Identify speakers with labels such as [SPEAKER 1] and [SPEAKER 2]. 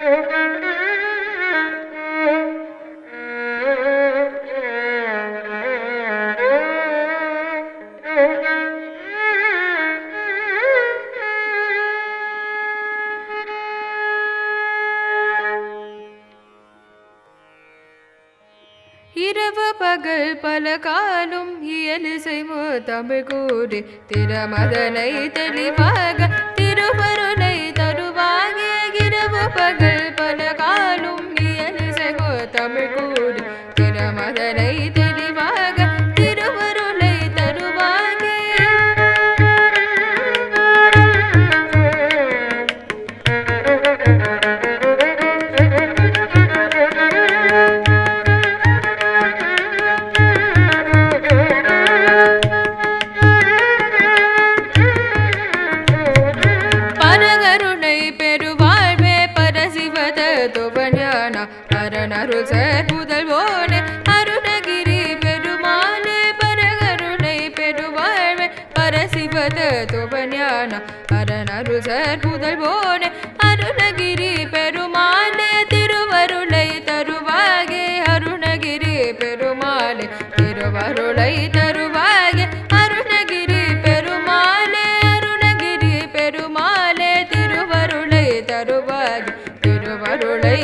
[SPEAKER 1] இரவு பகல் பல காலும் இயலிசை தமிழ் கூறி திறமதனை தெளிவாக திருவருளை தமிழ் கூறி திறமதனை தெளிவாக திருவருளை தருவாகிய பரகருணை பெருவாழ்வே பரசிவத துவஞான அரணருச புதல்வோனே அருணகிரி பெருமானே பரகருணை பெருவாழ்வே பரசிபத பரசிவத துவஞான அரணருச புதல்வோனே அருணகிரி பெருமானே திருவருளை தருவாகே அருணகிரி பெருமாளே திருவருளை தருவாகே அருணகிரி பெருமாளே அருணகிரி பெருமாளே திருவருளை தருவாகே திருவருளை